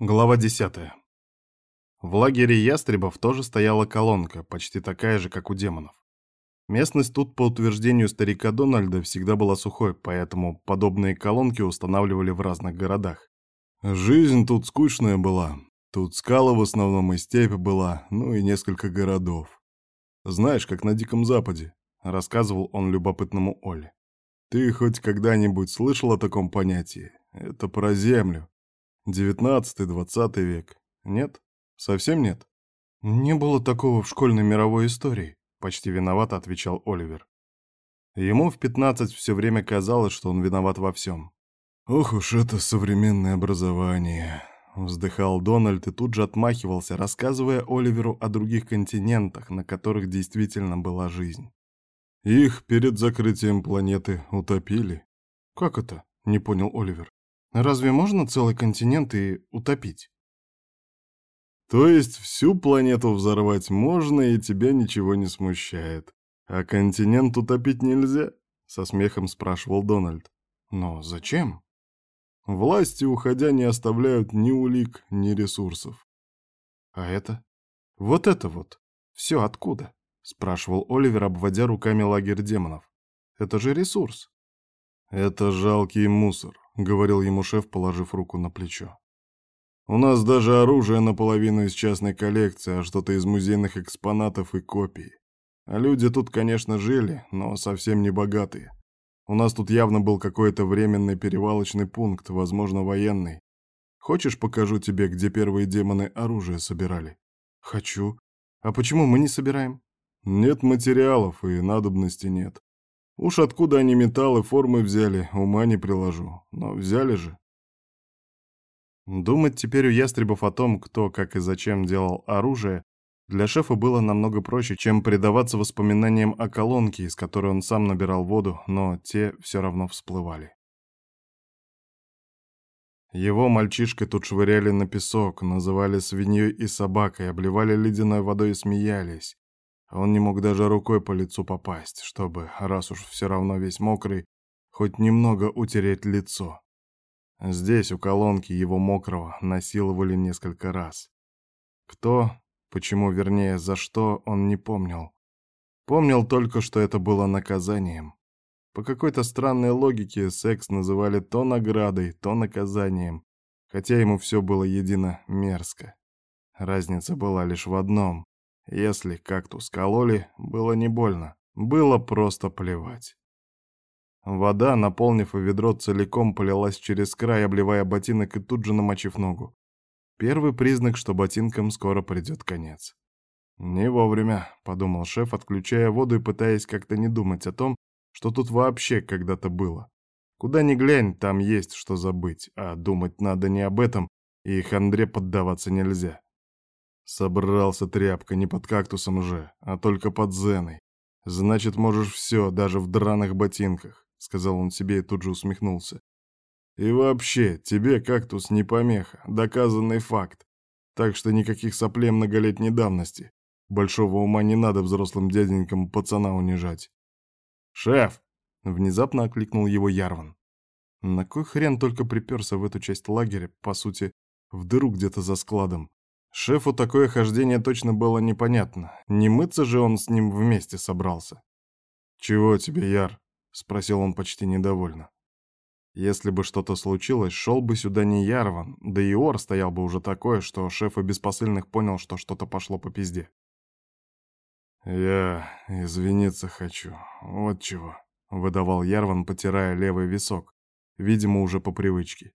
Глава 10. В лагере ястребов тоже стояла колонка, почти такая же, как у демонов. Местность тут, по утверждению старика Дональда, всегда была сухой, поэтому подобные колонки устанавливали в разных городах. Жизнь тут скучная была. Тут скалы в основном и степь была, ну и несколько городов. Знаешь, как на Диком Западе, рассказывал он любопытному Оле. Ты хоть когда-нибудь слышал о таком понятии? Это про землю. Девятнадцатый-двадцатый век. Нет? Совсем нет? Не было такого в школьной мировой истории, почти виновато отвечал Оливер. Ему в пятнадцать все время казалось, что он виноват во всем. Ох уж это современное образование, вздыхал Дональд и тут же отмахивался, рассказывая Оливеру о других континентах, на которых действительно была жизнь. Их перед закрытием планеты утопили. Как это? Не понял Оливер. Разве можно целый континент и утопить? То есть всю планету взорвать можно, и тебя ничего не смущает. А континент утопить нельзя? Со смехом спрашивал Дональд. Но зачем? Власти, уходя, не оставляют ни улик, ни ресурсов. А это? Вот это вот. Все откуда? Спрашивал Оливер, обводя руками лагерь демонов. Это же ресурс. Это жалкий мусор. — говорил ему шеф, положив руку на плечо. «У нас даже оружие наполовину из частной коллекции, а что-то из музейных экспонатов и копий. А люди тут, конечно, жили, но совсем не богатые. У нас тут явно был какой-то временный перевалочный пункт, возможно, военный. Хочешь, покажу тебе, где первые демоны оружие собирали?» «Хочу. А почему мы не собираем?» «Нет материалов и надобности нет. Уж откуда они металлы формы взяли, ума не приложу. Но взяли же. Думать теперь у ястребов о том, кто, как и зачем делал оружие, для шефа было намного проще, чем предаваться воспоминаниям о колонке, из которой он сам набирал воду, но те все равно всплывали. Его мальчишкой тут швыряли на песок, называли свиньей и собакой, обливали ледяной водой и смеялись. Он не мог даже рукой по лицу попасть, чтобы, раз уж все равно весь мокрый, хоть немного утереть лицо. Здесь, у колонки его мокрого, насиловали несколько раз. Кто, почему, вернее, за что, он не помнил. Помнил только, что это было наказанием. По какой-то странной логике секс называли то наградой, то наказанием, хотя ему все было едино мерзко. Разница была лишь в одном. Если кактус кололи, было не больно, было просто плевать. Вода, наполнив ведро целиком, полилась через край, обливая ботинок и тут же намочив ногу. Первый признак, что ботинкам скоро придет конец. «Не вовремя», — подумал шеф, отключая воду и пытаясь как-то не думать о том, что тут вообще когда-то было. Куда ни глянь, там есть что забыть, а думать надо не об этом, и хандре поддаваться нельзя. Собрался тряпка не под кактусом же, а только под зеной. Значит, можешь все, даже в драных ботинках, сказал он себе и тут же усмехнулся. И вообще, тебе кактус не помеха, доказанный факт. Так что никаких соплей многолетней давности. Большого ума не надо взрослым дяденькам пацана унижать. «Шеф!» — внезапно окликнул его Ярван. На кой хрен только приперся в эту часть лагеря, по сути, в дыру где-то за складом. Шефу такое хождение точно было непонятно. Не мыться же он с ним вместе собрался. «Чего тебе, Яр?» — спросил он почти недовольно. Если бы что-то случилось, шел бы сюда не Ярван, да и Ор стоял бы уже такое, что шеф и без посыльных понял, что что-то пошло по пизде. «Я извиниться хочу, вот чего», — выдавал Ярван, потирая левый висок, видимо, уже по привычке.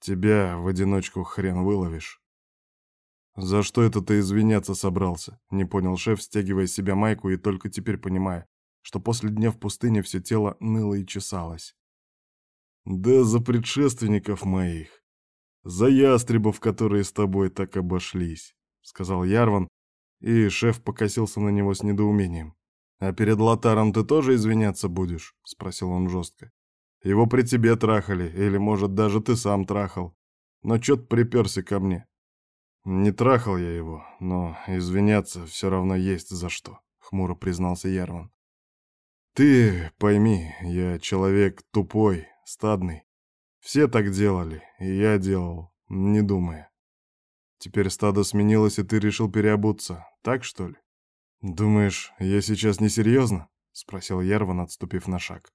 «Тебя в одиночку хрен выловишь». «За что это ты извиняться собрался?» — не понял шеф, стягивая себя майку и только теперь понимая, что после дня в пустыне все тело ныло и чесалось. «Да за предшественников моих. За ястребов, которые с тобой так обошлись», — сказал Ярван, и шеф покосился на него с недоумением. «А перед Лотаром ты тоже извиняться будешь?» — спросил он жестко. «Его при тебе трахали, или, может, даже ты сам трахал. Но чё ты приперся ко мне?» «Не трахал я его, но извиняться все равно есть за что», — хмуро признался Ярван. «Ты пойми, я человек тупой, стадный. Все так делали, и я делал. Не думая. Теперь стадо сменилось, и ты решил переобуться, так что ли? Думаешь, я сейчас несерьезно? Спросил Ярван, отступив на шаг.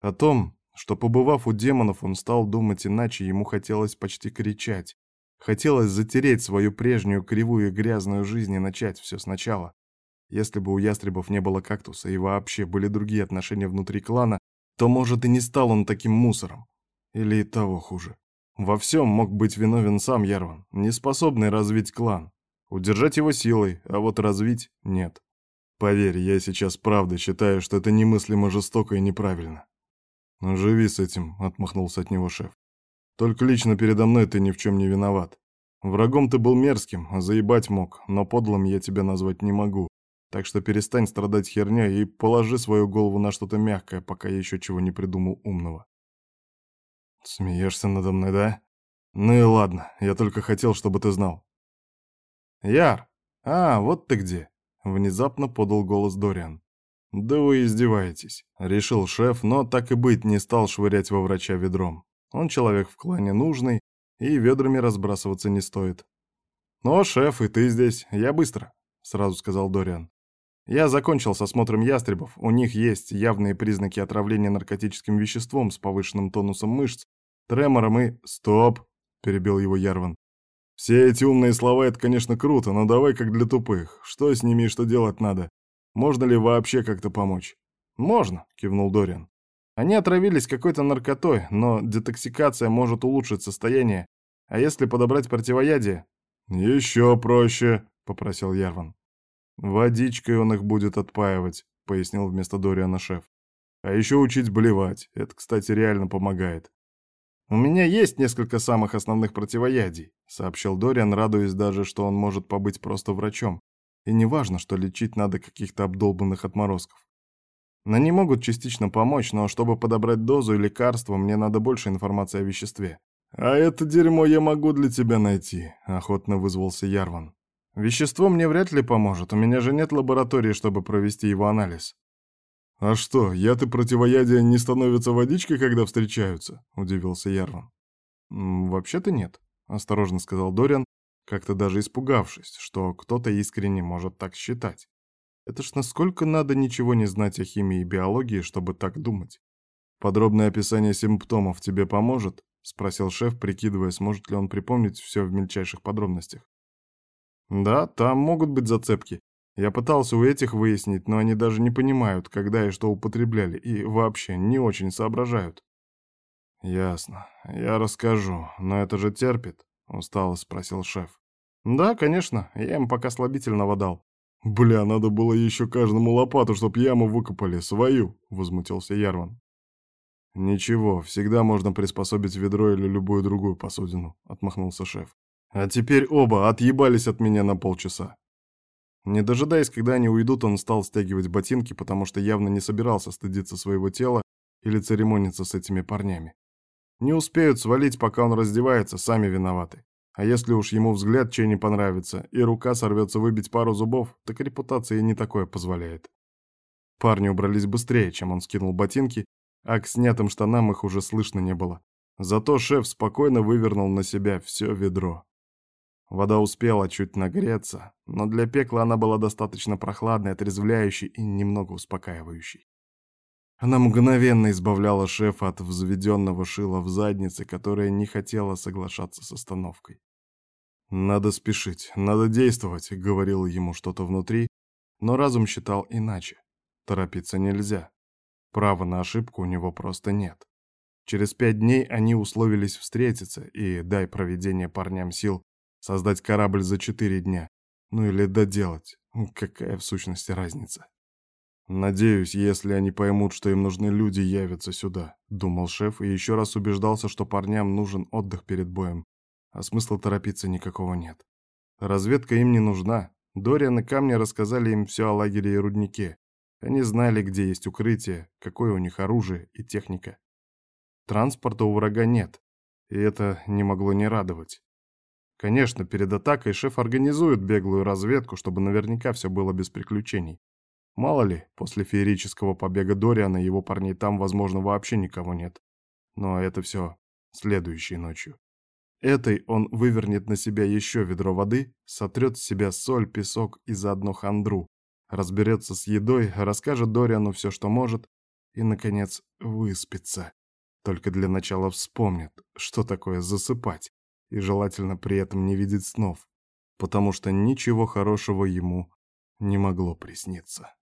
О том, что, побывав у демонов, он стал думать иначе, ему хотелось почти кричать. Хотелось затереть свою прежнюю кривую и грязную жизнь и начать все сначала. Если бы у ястребов не было кактуса и вообще были другие отношения внутри клана, то, может, и не стал он таким мусором. Или и того хуже. Во всем мог быть виновен сам Ярван, не способный развить клан. Удержать его силой, а вот развить — нет. Поверь, я сейчас правда считаю, что это немыслимо жестоко и неправильно. «Ну, живи с этим», — отмахнулся от него шеф. «Только лично передо мной ты ни в чем не виноват. Врагом ты был мерзким, а заебать мог, но подлым я тебя назвать не могу. Так что перестань страдать херней и положи свою голову на что-то мягкое, пока я еще чего не придумал умного». «Смеешься надо мной, да? Ну и ладно, я только хотел, чтобы ты знал». «Яр! А, вот ты где!» — внезапно подал голос Дориан. «Да вы издеваетесь», — решил шеф, но так и быть не стал швырять во врача ведром. Он человек в клане нужный, и ведрами разбрасываться не стоит. «Ну, шеф, и ты здесь. Я быстро», — сразу сказал Дориан. «Я закончил с осмотром ястребов. У них есть явные признаки отравления наркотическим веществом с повышенным тонусом мышц, тремором и...» «Стоп!» — перебил его Ярван. «Все эти умные слова — это, конечно, круто, но давай как для тупых. Что с ними и что делать надо? Можно ли вообще как-то помочь? Можно, кивнул Дориан. Они отравились какой-то наркотой, но детоксикация может улучшить состояние. А если подобрать противоядие? Еще проще, попросил Ярван. Водичкой он их будет отпаивать, пояснил вместо Дориана шеф. А еще учить блевать. Это, кстати, реально помогает. «У меня есть несколько самых основных противоядий», — сообщил Дориан, радуясь даже, что он может побыть просто врачом, и не важно, что лечить надо каких-то обдолбанных отморозков. Они могут частично помочь, но чтобы подобрать дозу и лекарство, мне надо больше информации о веществе. «А это дерьмо я могу для тебя найти», — охотно вызвался Ярван. «Вещество мне вряд ли поможет, у меня же нет лаборатории, чтобы провести его анализ». «А что, яд и противоядие не становятся водичкой, когда встречаются?» — удивился Ярван. «Вообще-то нет», — осторожно сказал Дориан, как-то даже испугавшись, что кто-то искренне может так считать. Это ж насколько надо ничего не знать о химии и биологии, чтобы так думать. «Подробное описание симптомов тебе поможет?» — спросил шеф, прикидывая, сможет ли он припомнить все в мельчайших подробностях. «Да, там могут быть зацепки. Я пытался у этих выяснить, но они даже не понимают, когда и что употребляли, и вообще не очень соображают». «Ясно. Я расскажу, но это же терпит», — устало спросил шеф. «Да, конечно, я им пока слабительного дал». «Бля, надо было еще каждому лопату, чтоб яму выкопали, свою», — возмутился Ярван. «Ничего, всегда можно приспособить ведро или любую другую посудину», — отмахнулся шеф. «А теперь оба отъебались от меня на полчаса». Не дожидаясь, когда они уйдут, он стал стягивать ботинки, потому что явно не собирался стыдиться своего тела или церемониться с этими парнями. Не успеют свалить, пока он раздевается, сами виноваты. А если уж ему взгляд чей не понравится, и рука сорвется выбить пару зубов, так репутация не такое позволяет. Парни убрались быстрее, чем он скинул ботинки, а к снятым штанам их уже слышно не было. Зато шеф спокойно вывернул на себя все ведро. Вода успела чуть нагреться, но для пекла она была достаточно прохладной, отрезвляющей и немного успокаивающей. Она мгновенно избавляла шефа от взведенного шила в заднице, которая не хотела соглашаться с остановкой. «Надо спешить, надо действовать», — говорил ему что-то внутри, но разум считал иначе. Торопиться нельзя. Права на ошибку у него просто нет. Через пять дней они условились встретиться, и, дай проведение парням сил, создать корабль за четыре дня. Ну или доделать. Какая в сущности разница? «Надеюсь, если они поймут, что им нужны люди, явятся сюда», — думал шеф и еще раз убеждался, что парням нужен отдых перед боем, а смысла торопиться никакого нет. Разведка им не нужна. Дориан и Камни рассказали им все о лагере и руднике. Они знали, где есть укрытие, какое у них оружие и техника. Транспорта у врага нет, и это не могло не радовать. Конечно, перед атакой шеф организует беглую разведку, чтобы наверняка все было без приключений. Мало ли, после феерического побега Дориана его парней там, возможно, вообще никого нет. Но это все следующей ночью. Этой он вывернет на себя еще ведро воды, сотрет с себя соль, песок и заодно хандру, разберется с едой, расскажет Дориану все, что может, и, наконец, выспится. Только для начала вспомнит, что такое засыпать, и желательно при этом не видеть снов, потому что ничего хорошего ему не могло присниться.